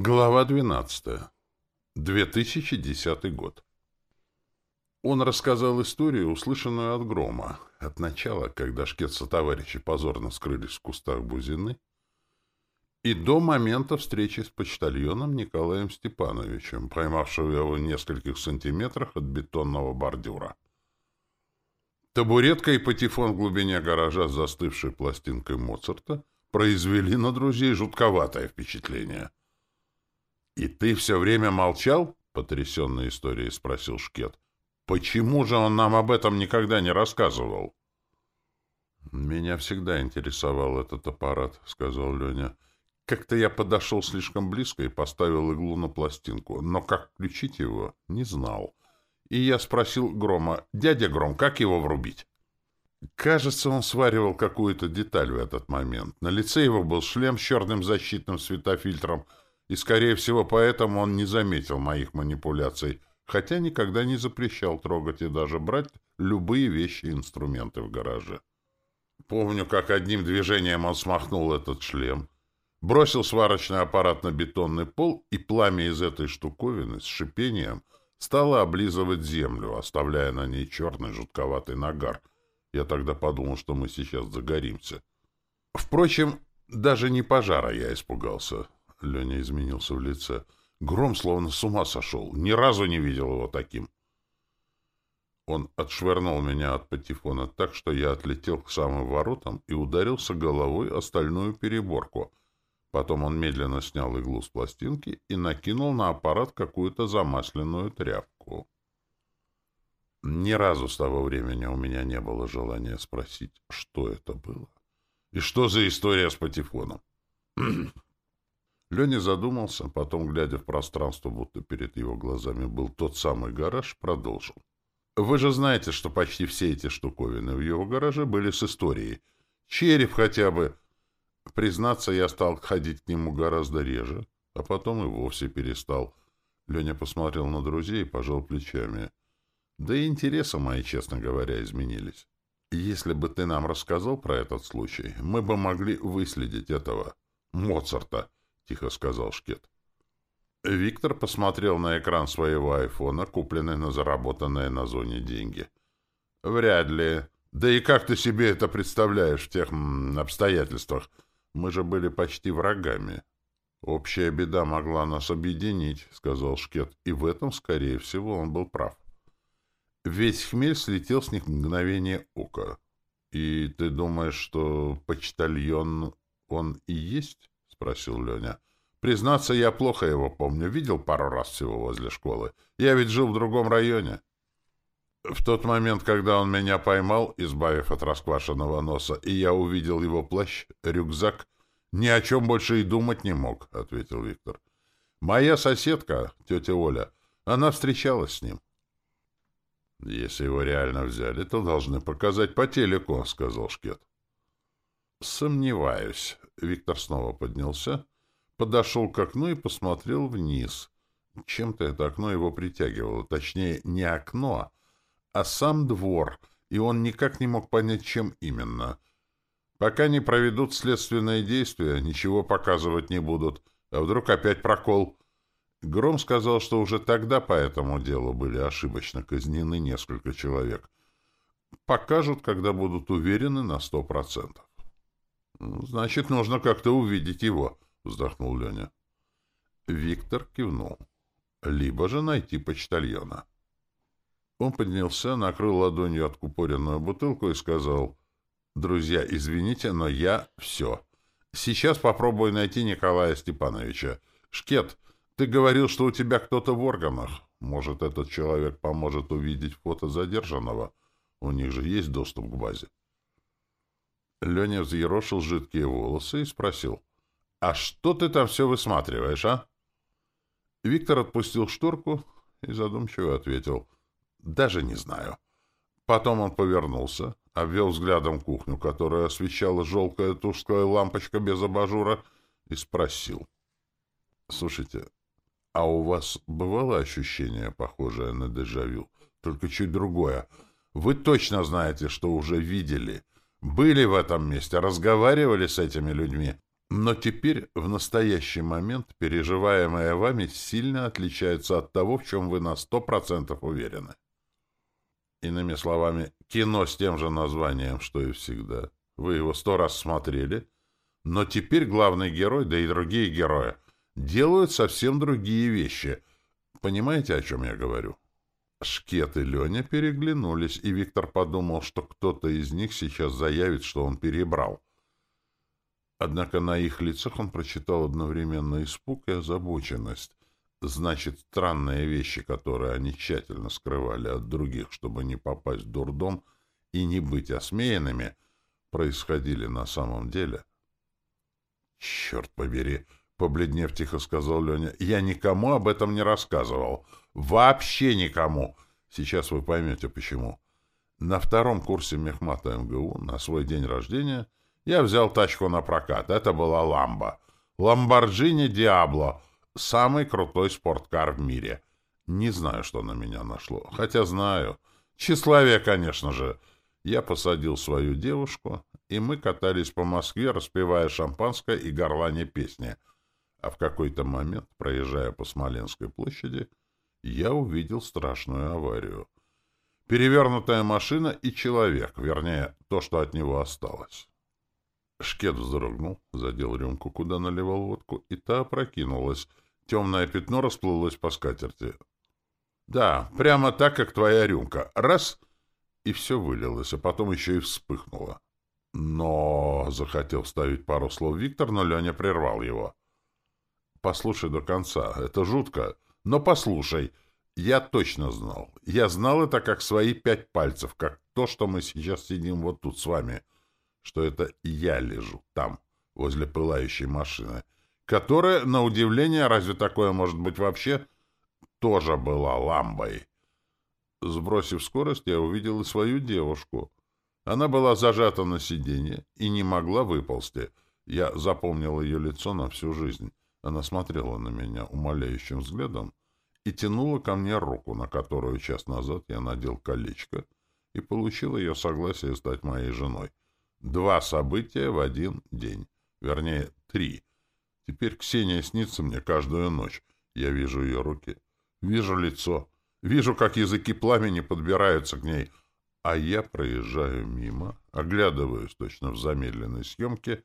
Глава 12. 2010 год. Он рассказал историю, услышанную от Грома, от начала, когда шкет товарищи позорно скрылись в кустах Бузины, и до момента встречи с почтальоном Николаем Степановичем, поймавшего его в нескольких сантиметрах от бетонного бордюра. Табуретка и патефон в глубине гаража с застывшей пластинкой Моцарта произвели на друзей жутковатое впечатление — «И ты все время молчал?» — потрясенной историей спросил Шкет. «Почему же он нам об этом никогда не рассказывал?» «Меня всегда интересовал этот аппарат», — сказал Леня. «Как-то я подошел слишком близко и поставил иглу на пластинку, но как включить его, не знал. И я спросил Грома, «Дядя Гром, как его врубить?» Кажется, он сваривал какую-то деталь в этот момент. На лице его был шлем с черным защитным светофильтром — и, скорее всего, поэтому он не заметил моих манипуляций, хотя никогда не запрещал трогать и даже брать любые вещи и инструменты в гараже. Помню, как одним движением он смахнул этот шлем, бросил сварочный аппарат на бетонный пол, и пламя из этой штуковины с шипением стало облизывать землю, оставляя на ней черный жутковатый нагар. Я тогда подумал, что мы сейчас загоримся. Впрочем, даже не пожара я испугался. Леня изменился в лице. Гром словно с ума сошел. Ни разу не видел его таким. Он отшвырнул меня от патефона так, что я отлетел к самым воротам и ударился головой о стальную переборку. Потом он медленно снял иглу с пластинки и накинул на аппарат какую-то замасленную тряпку. Ни разу с того времени у меня не было желания спросить, что это было. И что за история с патефоном? Леня задумался, потом, глядя в пространство, будто перед его глазами был тот самый гараж, продолжил. «Вы же знаете, что почти все эти штуковины в его гараже были с историей. Череп хотя бы. Признаться, я стал ходить к нему гораздо реже, а потом и вовсе перестал». Леня посмотрел на друзей и пожал плечами. «Да и интересы мои, честно говоря, изменились. Если бы ты нам рассказал про этот случай, мы бы могли выследить этого Моцарта» — тихо сказал Шкет. Виктор посмотрел на экран своего айфона, купленный на заработанные на зоне деньги. «Вряд ли. Да и как ты себе это представляешь в тех обстоятельствах? Мы же были почти врагами». «Общая беда могла нас объединить», — сказал Шкет, и в этом, скорее всего, он был прав. Весь хмель слетел с них в мгновение ока. «И ты думаешь, что почтальон он и есть?» — спросил Леня. «Признаться, я плохо его помню. Видел пару раз всего возле школы. Я ведь жил в другом районе». В тот момент, когда он меня поймал, избавив от расквашенного носа, и я увидел его плащ, рюкзак, ни о чем больше и думать не мог, — ответил Виктор. Моя соседка, тетя Оля, она встречалась с ним. — Если его реально взяли, то должны показать по телеку, — сказал Шкет. — Сомневаюсь. Виктор снова поднялся, подошел к окну и посмотрел вниз. Чем-то это окно его притягивало. Точнее, не окно, а сам двор, и он никак не мог понять, чем именно. Пока не проведут следственные действия, ничего показывать не будут. А вдруг опять прокол? Гром сказал, что уже тогда по этому делу были ошибочно казнены несколько человек. Покажут, когда будут уверены на сто процентов. Значит, нужно как-то увидеть его, вздохнул Леня. Виктор кивнул. Либо же найти почтальона. Он поднялся, накрыл ладонью откупоренную бутылку и сказал, «Друзья, извините, но я все. Сейчас попробую найти Николая Степановича. Шкет, ты говорил, что у тебя кто-то в органах. Может, этот человек поможет увидеть фото задержанного? У них же есть доступ к базе». Леня взъерошил жидкие волосы и спросил. «А что ты там все высматриваешь, а?» Виктор отпустил шторку и задумчиво ответил. «Даже не знаю». Потом он повернулся, обвел взглядом кухню, которая освещала желтая тусклая лампочка без абажура, и спросил. «Слушайте, а у вас бывало ощущение, похожее на дежавю, только чуть другое? Вы точно знаете, что уже видели?» Были в этом месте, разговаривали с этими людьми. Но теперь, в настоящий момент, переживаемое вами сильно отличается от того, в чем вы на сто процентов уверены. Иными словами, кино с тем же названием, что и всегда. Вы его сто раз смотрели, но теперь главный герой, да и другие герои, делают совсем другие вещи. Понимаете, о чем я говорю? Шкет и Леня переглянулись, и Виктор подумал, что кто-то из них сейчас заявит, что он перебрал. Однако на их лицах он прочитал одновременно испуг и озабоченность. Значит, странные вещи, которые они тщательно скрывали от других, чтобы не попасть в дурдом и не быть осмеянными, происходили на самом деле. «Черт побери!» — побледнев тихо сказал Леня. «Я никому об этом не рассказывал. Вообще никому. Сейчас вы поймете, почему. На втором курсе мехмата МГУ на свой день рождения я взял тачку на прокат. Это была «Ламба». «Ламборджини Диабло». Самый крутой спорткар в мире. Не знаю, что на меня нашло. Хотя знаю. Тщеславие, конечно же. Я посадил свою девушку, и мы катались по Москве, распевая шампанское и горлане песни. А в какой-то момент, проезжая по Смоленской площади, я увидел страшную аварию. Перевернутая машина и человек, вернее, то, что от него осталось. Шкет вздрогнул, задел рюмку, куда наливал водку, и та опрокинулась. Темное пятно расплылось по скатерти. Да, прямо так, как твоя рюмка. Раз — и все вылилось, а потом еще и вспыхнуло. Но захотел вставить пару слов Виктор, но Леня прервал его. «Послушай до конца. Это жутко. Но послушай. Я точно знал. Я знал это как свои пять пальцев, как то, что мы сейчас сидим вот тут с вами, что это я лежу там, возле пылающей машины, которая, на удивление, разве такое может быть вообще, тоже была ламбой. Сбросив скорость, я увидел и свою девушку. Она была зажата на сиденье и не могла выползти. Я запомнил ее лицо на всю жизнь. Она смотрела на меня умоляющим взглядом и тянула ко мне руку, на которую час назад я надел колечко и получил ее согласие стать моей женой. Два события в один день. Вернее, три. Теперь Ксения снится мне каждую ночь. Я вижу ее руки, вижу лицо, Вижу, как языки пламени подбираются к ней, а я проезжаю мимо, оглядываюсь точно в замедленной съемке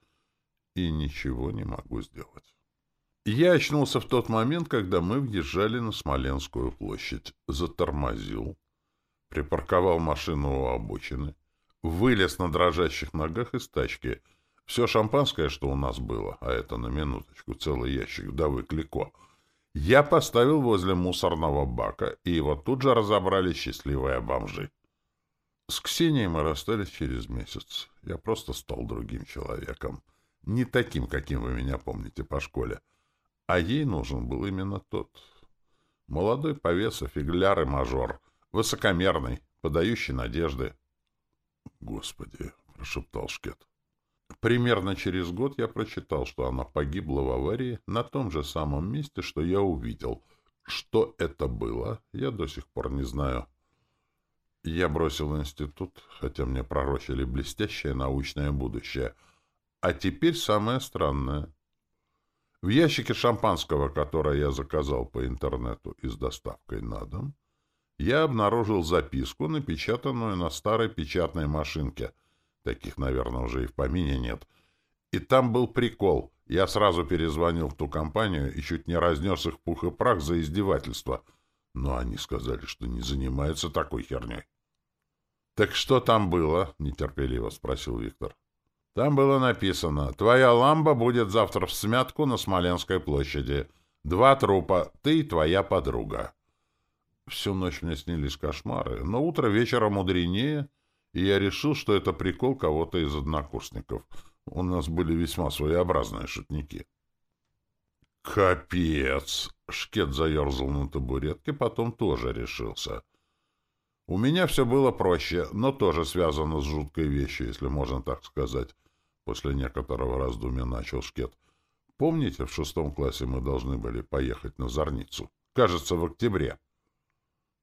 и ничего не могу сделать. Я очнулся в тот момент, когда мы въезжали на Смоленскую площадь. Затормозил, припарковал машину у обочины, вылез на дрожащих ногах из тачки. Все шампанское, что у нас было, а это на минуточку целый ящик вдовы Клико — я поставил возле мусорного бака, и его тут же разобрали счастливые бомжи. С Ксенией мы расстались через месяц. Я просто стал другим человеком. Не таким, каким вы меня помните по школе. А ей нужен был именно тот. Молодой повеса, фигляр и мажор. Высокомерный, подающий надежды. — Господи! — прошептал Шкет. Примерно через год я прочитал, что она погибла в аварии на том же самом месте, что я увидел. Что это было, я до сих пор не знаю. Я бросил институт, хотя мне пророчили блестящее научное будущее. А теперь самое странное. В ящике шампанского, которое я заказал по интернету и с доставкой на дом, я обнаружил записку, напечатанную на старой печатной машинке — Таких, наверное, уже и в помине нет. И там был прикол. Я сразу перезвонил в ту компанию и чуть не разнес их пух и прах за издевательство. Но они сказали, что не занимаются такой херней. — Так что там было? — нетерпеливо спросил Виктор. — Там было написано «Твоя ламба будет завтра в смятку на Смоленской площади. Два трупа, ты и твоя подруга». Всю ночь мне снились кошмары, но утро вечера мудренее — и я решил, что это прикол кого-то из однокурсников. У нас были весьма своеобразные шутники. «Капец!» — Шкет заерзал на табуретке, потом тоже решился. «У меня все было проще, но тоже связано с жуткой вещью, если можно так сказать». После некоторого раздумья начал Шкет. «Помните, в шестом классе мы должны были поехать на Зорницу? Кажется, в октябре».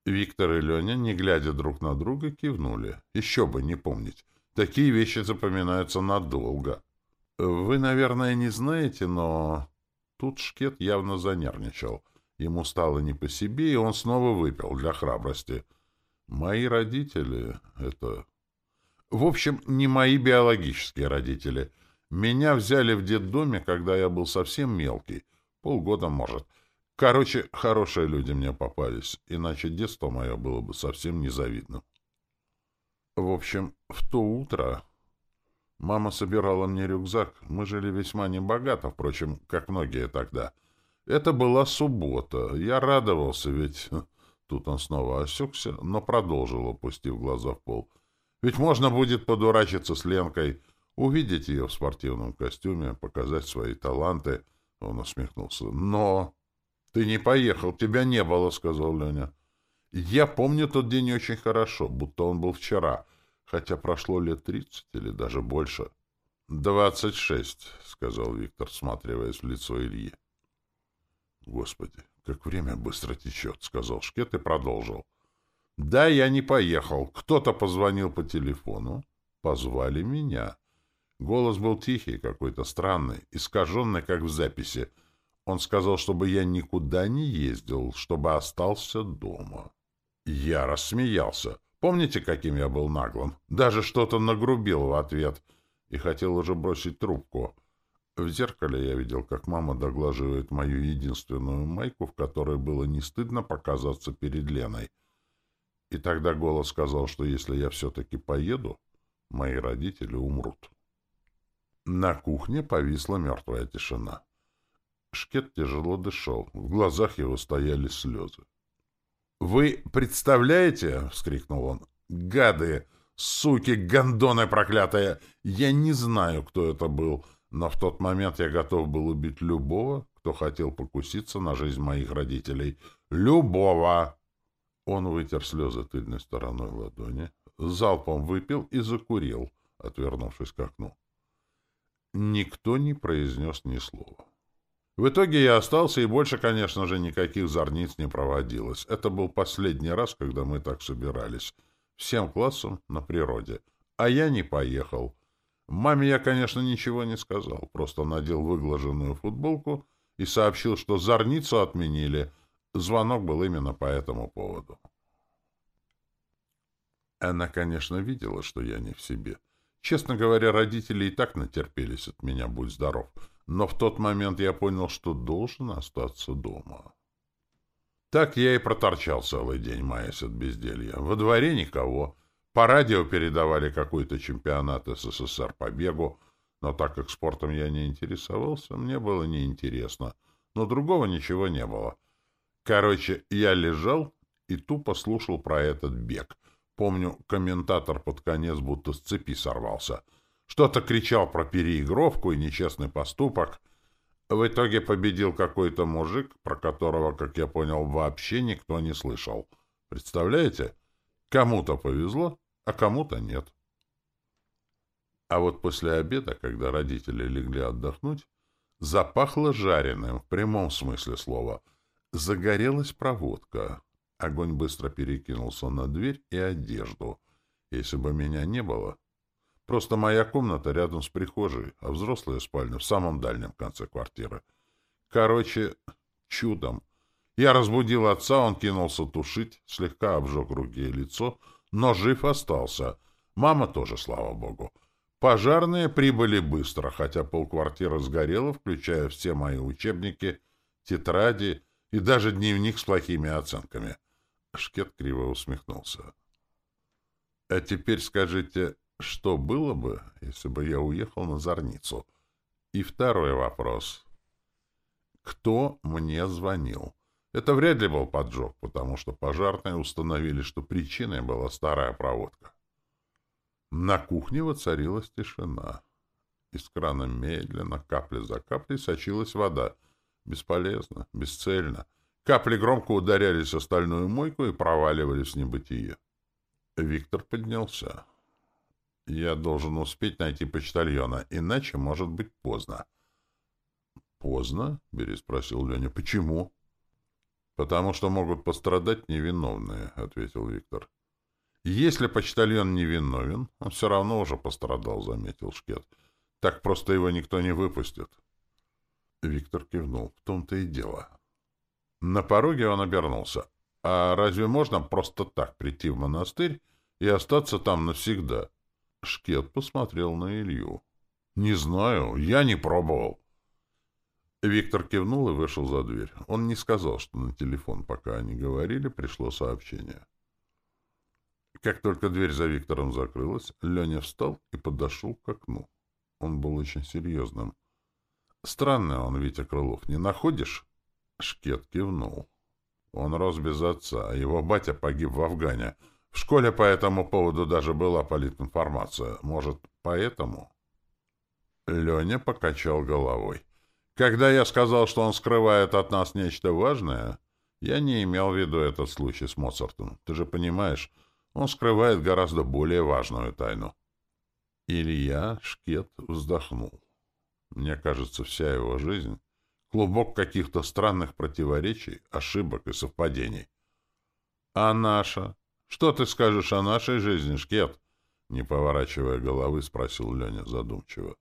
Виктор и Леня, не глядя друг на друга, кивнули. Еще бы не помнить. Такие вещи запоминаются надолго. Вы, наверное, не знаете, но... Тут Шкет явно занервничал. Ему стало не по себе, и он снова выпил для храбрости. Мои родители — это... В общем, не мои биологические родители. Меня взяли в детдоме, когда я был совсем мелкий. Полгода, может. Короче, хорошие люди мне попались, иначе детство мое было бы совсем незавидным. В общем, в то утро мама собирала мне рюкзак. Мы жили весьма небогато, впрочем, как многие тогда. Это была суббота. Я радовался, ведь... Тут он снова осекся, но продолжил, опустив глаза в пол. Ведь можно будет подурачиться с Ленкой, увидеть ее в спортивном костюме, показать свои таланты. Он усмехнулся. Но... «Ты не поехал, тебя не было», — сказал Леня. «Я помню тот день очень хорошо, будто он был вчера, хотя прошло лет тридцать или даже больше». «Двадцать шесть», — сказал Виктор, всматриваясь в лицо Ильи. «Господи, как время быстро течет», — сказал Шкет и продолжил. «Да, я не поехал. Кто-то позвонил по телефону. Позвали меня. Голос был тихий, какой-то странный, искаженный, как в записи. Он сказал, чтобы я никуда не ездил, чтобы остался дома. Я рассмеялся. Помните, каким я был наглым? Даже что-то нагрубил в ответ и хотел уже бросить трубку. В зеркале я видел, как мама доглаживает мою единственную майку, в которой было не стыдно показаться перед Леной. И тогда голос сказал, что если я все-таки поеду, мои родители умрут. На кухне повисла мертвая тишина. Шкет тяжело дышал. В глазах его стояли слезы. «Вы представляете?» — вскрикнул он. «Гады! Суки! Гондоны проклятые! Я не знаю, кто это был, но в тот момент я готов был убить любого, кто хотел покуситься на жизнь моих родителей. Любого!» Он вытер слезы тыльной стороной ладони, залпом выпил и закурил, отвернувшись к окну. Никто не произнес ни слова. В итоге я остался, и больше, конечно же, никаких зорниц не проводилось. Это был последний раз, когда мы так собирались. Всем классом на природе. А я не поехал. Маме я, конечно, ничего не сказал. Просто надел выглаженную футболку и сообщил, что зорницу отменили. Звонок был именно по этому поводу. Она, конечно, видела, что я не в себе. Честно говоря, родители и так натерпелись от меня, будь здоров. Но в тот момент я понял, что должен остаться дома. Так я и проторчал целый день, маясь от безделья. Во дворе никого. По радио передавали какой-то чемпионат СССР по бегу, но так как спортом я не интересовался, мне было неинтересно. Но другого ничего не было. Короче, я лежал и тупо слушал про этот бег. Помню, комментатор под конец будто с цепи сорвался — что-то кричал про переигровку и нечестный поступок. В итоге победил какой-то мужик, про которого, как я понял, вообще никто не слышал. Представляете? Кому-то повезло, а кому-то нет. А вот после обеда, когда родители легли отдохнуть, запахло жареным, в прямом смысле слова. Загорелась проводка. Огонь быстро перекинулся на дверь и одежду. Если бы меня не было, Просто моя комната рядом с прихожей, а взрослая спальня в самом дальнем конце квартиры. Короче, чудом. Я разбудил отца, он кинулся тушить, слегка обжег руки и лицо, но жив остался. Мама тоже, слава богу. Пожарные прибыли быстро, хотя полквартиры сгорело, включая все мои учебники, тетради и даже дневник с плохими оценками. Шкет криво усмехнулся. — А теперь скажите, что было бы, если бы я уехал на Зорницу? И второй вопрос. Кто мне звонил? Это вряд ли был поджог, потому что пожарные установили, что причиной была старая проводка. На кухне воцарилась тишина. Из крана медленно, капля за каплей, сочилась вода. Бесполезно, бесцельно. Капли громко ударялись о стальную мойку и проваливались в небытие. Виктор поднялся. Я должен успеть найти почтальона, иначе может быть поздно. — Поздно? — переспросил Леня. — Почему? — Потому что могут пострадать невиновные, — ответил Виктор. — Если почтальон невиновен, он все равно уже пострадал, — заметил Шкет. Так просто его никто не выпустит. Виктор кивнул. В том-то и дело. На пороге он обернулся. А разве можно просто так прийти в монастырь и остаться там навсегда? Шкет посмотрел на Илью. Не знаю, я не пробовал. Виктор кивнул и вышел за дверь. Он не сказал, что на телефон, пока они говорили, пришло сообщение. Как только дверь за Виктором закрылась, Леня встал и подошел к окну. Он был очень серьезным. Странный он, Витя Крылов, не находишь? Шкет кивнул. Он рос без отца, а его батя погиб в Афгане. В школе по этому поводу даже была политинформация. Может, поэтому? Леня покачал головой. Когда я сказал, что он скрывает от нас нечто важное, я не имел в виду этот случай с Моцартом. Ты же понимаешь, он скрывает гораздо более важную тайну. Илья Шкет вздохнул. Мне кажется, вся его жизнь — клубок каких-то странных противоречий, ошибок и совпадений. А наша? Что ты скажешь о нашей жизни, Шкет? Не поворачивая головы, спросил Леня задумчиво.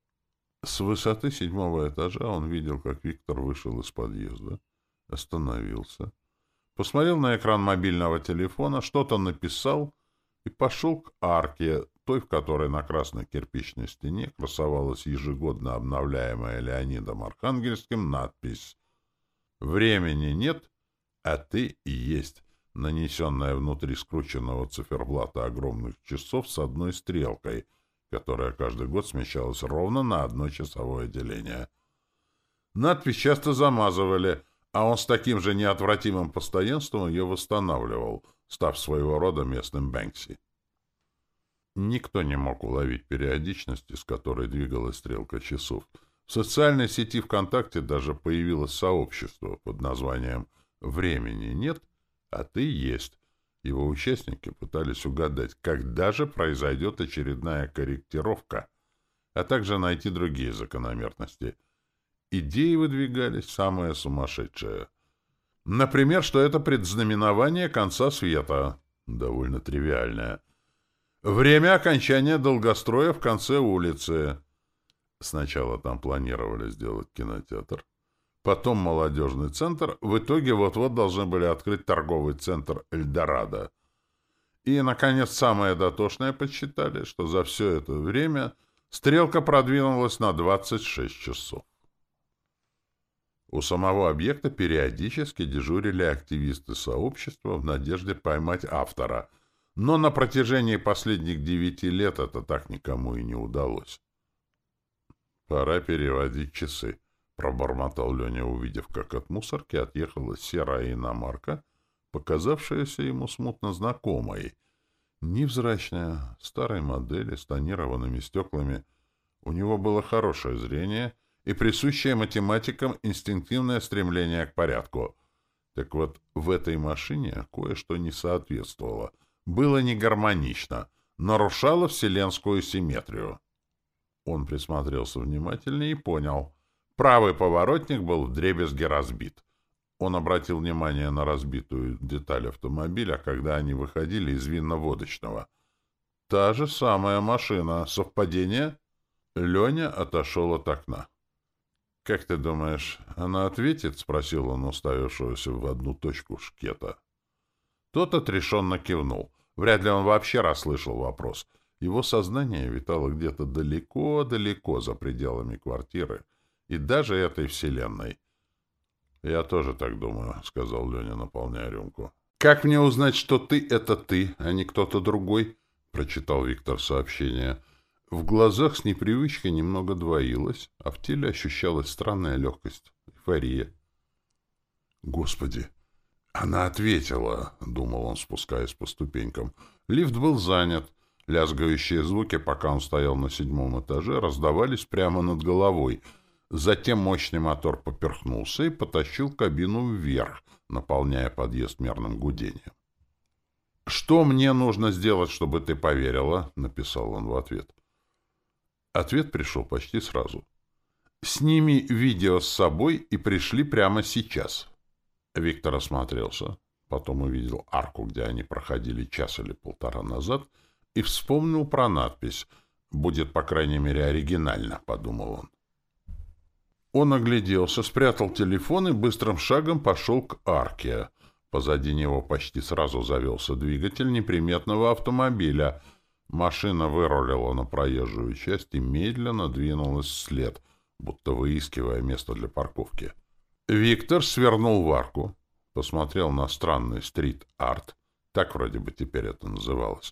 С высоты седьмого этажа он видел, как Виктор вышел из подъезда, остановился, посмотрел на экран мобильного телефона, что-то написал и пошел к арке, той, в которой на красной кирпичной стене красовалась ежегодно обновляемая Леонидом Архангельским надпись «Времени нет, а ты и есть», нанесенная внутри скрученного циферблата огромных часов с одной стрелкой, которая каждый год смещалась ровно на одно часовое деление. Надпись часто замазывали, а он с таким же неотвратимым постоянством ее восстанавливал, став своего рода местным Бэнкси. Никто не мог уловить периодичности, с которой двигалась стрелка часов. В социальной сети ВКонтакте даже появилось сообщество под названием «Времени нет, а ты есть». Его участники пытались угадать, когда же произойдет очередная корректировка, а также найти другие закономерности. Идеи выдвигались самые сумасшедшие. Например, что это предзнаменование конца света. Довольно тривиальное. Время окончания долгостроя в конце улицы. Сначала там планировали сделать кинотеатр, потом молодежный центр, в итоге вот-вот должны были открыть торговый центр «Эльдорадо». И, наконец, самое дотошное подсчитали, что за все это время стрелка продвинулась на 26 часов. У самого объекта периодически дежурили активисты сообщества в надежде поймать автора — но на протяжении последних девяти лет это так никому и не удалось. «Пора переводить часы», — пробормотал Леня, увидев, как от мусорки отъехала серая иномарка, показавшаяся ему смутно знакомой. Невзрачная, старой модели с тонированными стеклами. У него было хорошее зрение и присущее математикам инстинктивное стремление к порядку. Так вот, в этой машине кое-что не соответствовало — было негармонично, нарушало вселенскую симметрию. Он присмотрелся внимательнее и понял. Правый поворотник был вдребезги разбит. Он обратил внимание на разбитую деталь автомобиля, когда они выходили из винно-водочного. Та же самая машина. Совпадение? Леня отошел от окна. — Как ты думаешь, она ответит? — спросил он, уставившегося в одну точку шкета. Тот отрешенно кивнул. Вряд ли он вообще расслышал вопрос. Его сознание витало где-то далеко-далеко за пределами квартиры и даже этой вселенной. «Я тоже так думаю», — сказал Леня, наполняя рюмку. «Как мне узнать, что ты — это ты, а не кто-то другой?» — прочитал Виктор сообщение. В глазах с непривычкой немного двоилось, а в теле ощущалась странная легкость, эйфория. «Господи!» Она ответила, — думал он, спускаясь по ступенькам. Лифт был занят. Лязгающие звуки, пока он стоял на седьмом этаже, раздавались прямо над головой. Затем мощный мотор поперхнулся и потащил кабину вверх, наполняя подъезд мерным гудением. «Что мне нужно сделать, чтобы ты поверила?» — написал он в ответ. Ответ пришел почти сразу. «Сними видео с собой и пришли прямо сейчас». Виктор осмотрелся, потом увидел арку, где они проходили час или полтора назад, и вспомнил про надпись. Будет, по крайней мере, оригинально, — подумал он. Он огляделся, спрятал телефон и быстрым шагом пошел к арке. Позади него почти сразу завелся двигатель неприметного автомобиля. Машина вырулила на проезжую часть и медленно двинулась вслед, будто выискивая место для парковки. Виктор свернул в арку, посмотрел на странный стрит-арт, так вроде бы теперь это называлось,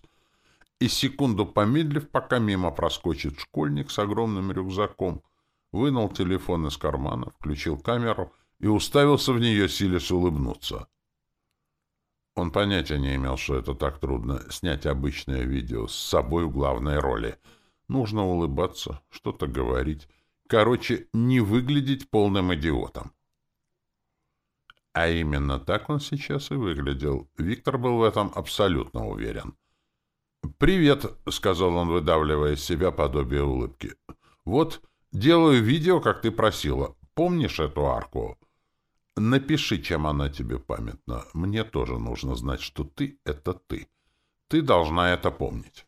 и секунду помедлив, пока мимо проскочит школьник с огромным рюкзаком, вынул телефон из кармана, включил камеру и уставился в нее, силясь улыбнуться. Он понятия не имел, что это так трудно — снять обычное видео с собой в главной роли. Нужно улыбаться, что-то говорить. Короче, не выглядеть полным идиотом. А именно так он сейчас и выглядел. Виктор был в этом абсолютно уверен. «Привет», — сказал он, выдавливая из себя подобие улыбки. «Вот, делаю видео, как ты просила. Помнишь эту арку?» «Напиши, чем она тебе памятна. Мне тоже нужно знать, что ты — это ты. Ты должна это помнить».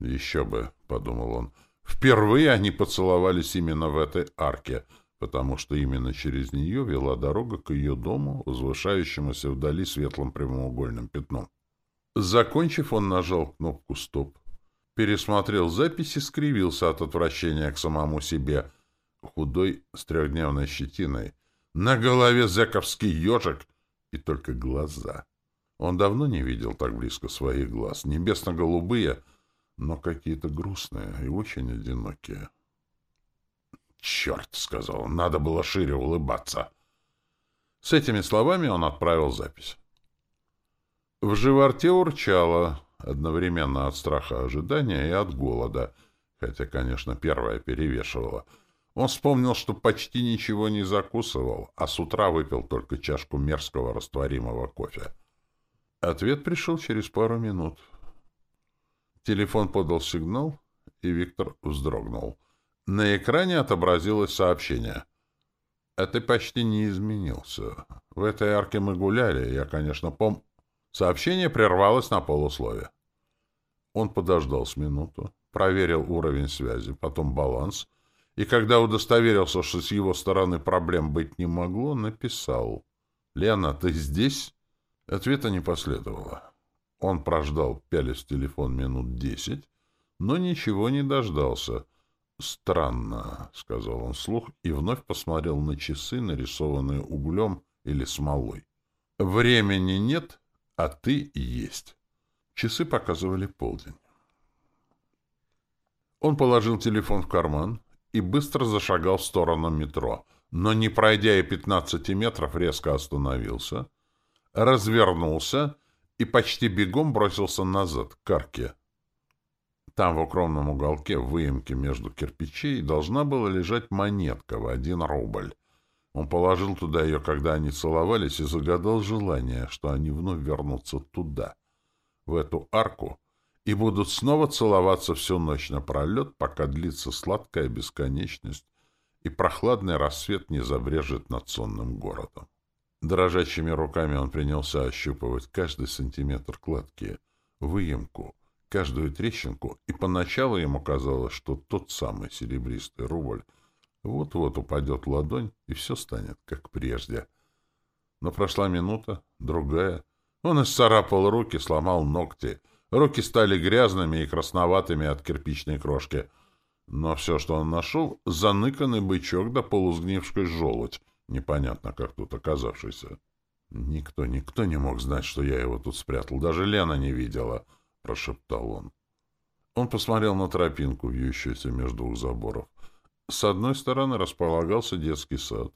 «Еще бы», — подумал он. «Впервые они поцеловались именно в этой арке, потому что именно через нее вела дорога к ее дому, возвышающемуся вдали светлым прямоугольным пятном. Закончив, он нажал кнопку «Стоп». Пересмотрел запись и скривился от отвращения к самому себе. Худой, с трехдневной щетиной. На голове зэковский ежик и только глаза. Он давно не видел так близко своих глаз. Небесно-голубые, но какие-то грустные и очень одинокие. «Черт!» — сказал он. «Надо было шире улыбаться». С этими словами он отправил запись. В животе урчало, одновременно от страха ожидания и от голода, хотя, конечно, первое перевешивало. Он вспомнил, что почти ничего не закусывал, а с утра выпил только чашку мерзкого растворимого кофе. Ответ пришел через пару минут. Телефон подал сигнал, и Виктор вздрогнул. На экране отобразилось сообщение. «А ты почти не изменился. В этой арке мы гуляли, я, конечно, пом...» Сообщение прервалось на полуслове. Он подождал с минуту, проверил уровень связи, потом баланс, и когда удостоверился, что с его стороны проблем быть не могло, написал. «Лена, ты здесь?» Ответа не последовало. Он прождал, пялясь телефон минут десять, но ничего не дождался. «Странно», — сказал он вслух и вновь посмотрел на часы, нарисованные углем или смолой. «Времени нет?» а ты есть. Часы показывали полдень. Он положил телефон в карман и быстро зашагал в сторону метро, но, не пройдя и пятнадцати метров, резко остановился, развернулся и почти бегом бросился назад, к арке. Там, в укромном уголке, в выемке между кирпичей, должна была лежать монетка в один рубль. Он положил туда ее, когда они целовались, и загадал желание, что они вновь вернутся туда, в эту арку, и будут снова целоваться всю ночь напролет, пока длится сладкая бесконечность, и прохладный рассвет не забрежет над сонным городом. Дрожащими руками он принялся ощупывать каждый сантиметр кладки, выемку, каждую трещинку, и поначалу ему казалось, что тот самый серебристый рубль вот-вот упадет ладонь, и все станет, как прежде. Но прошла минута, другая. Он исцарапал руки, сломал ногти. Руки стали грязными и красноватыми от кирпичной крошки. Но все, что он нашел, заныканный бычок да полузгнивший желудь, непонятно, как тут оказавшийся. «Никто, никто не мог знать, что я его тут спрятал. Даже Лена не видела», — прошептал он. Он посмотрел на тропинку, вьющуюся между двух заборов. С одной стороны располагался детский сад,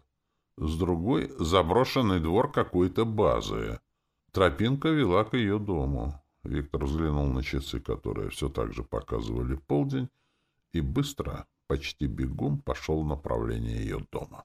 с другой — заброшенный двор какой-то базы. Тропинка вела к ее дому. Виктор взглянул на часы, которые все так же показывали полдень, и быстро, почти бегом, пошел в направлении ее дома.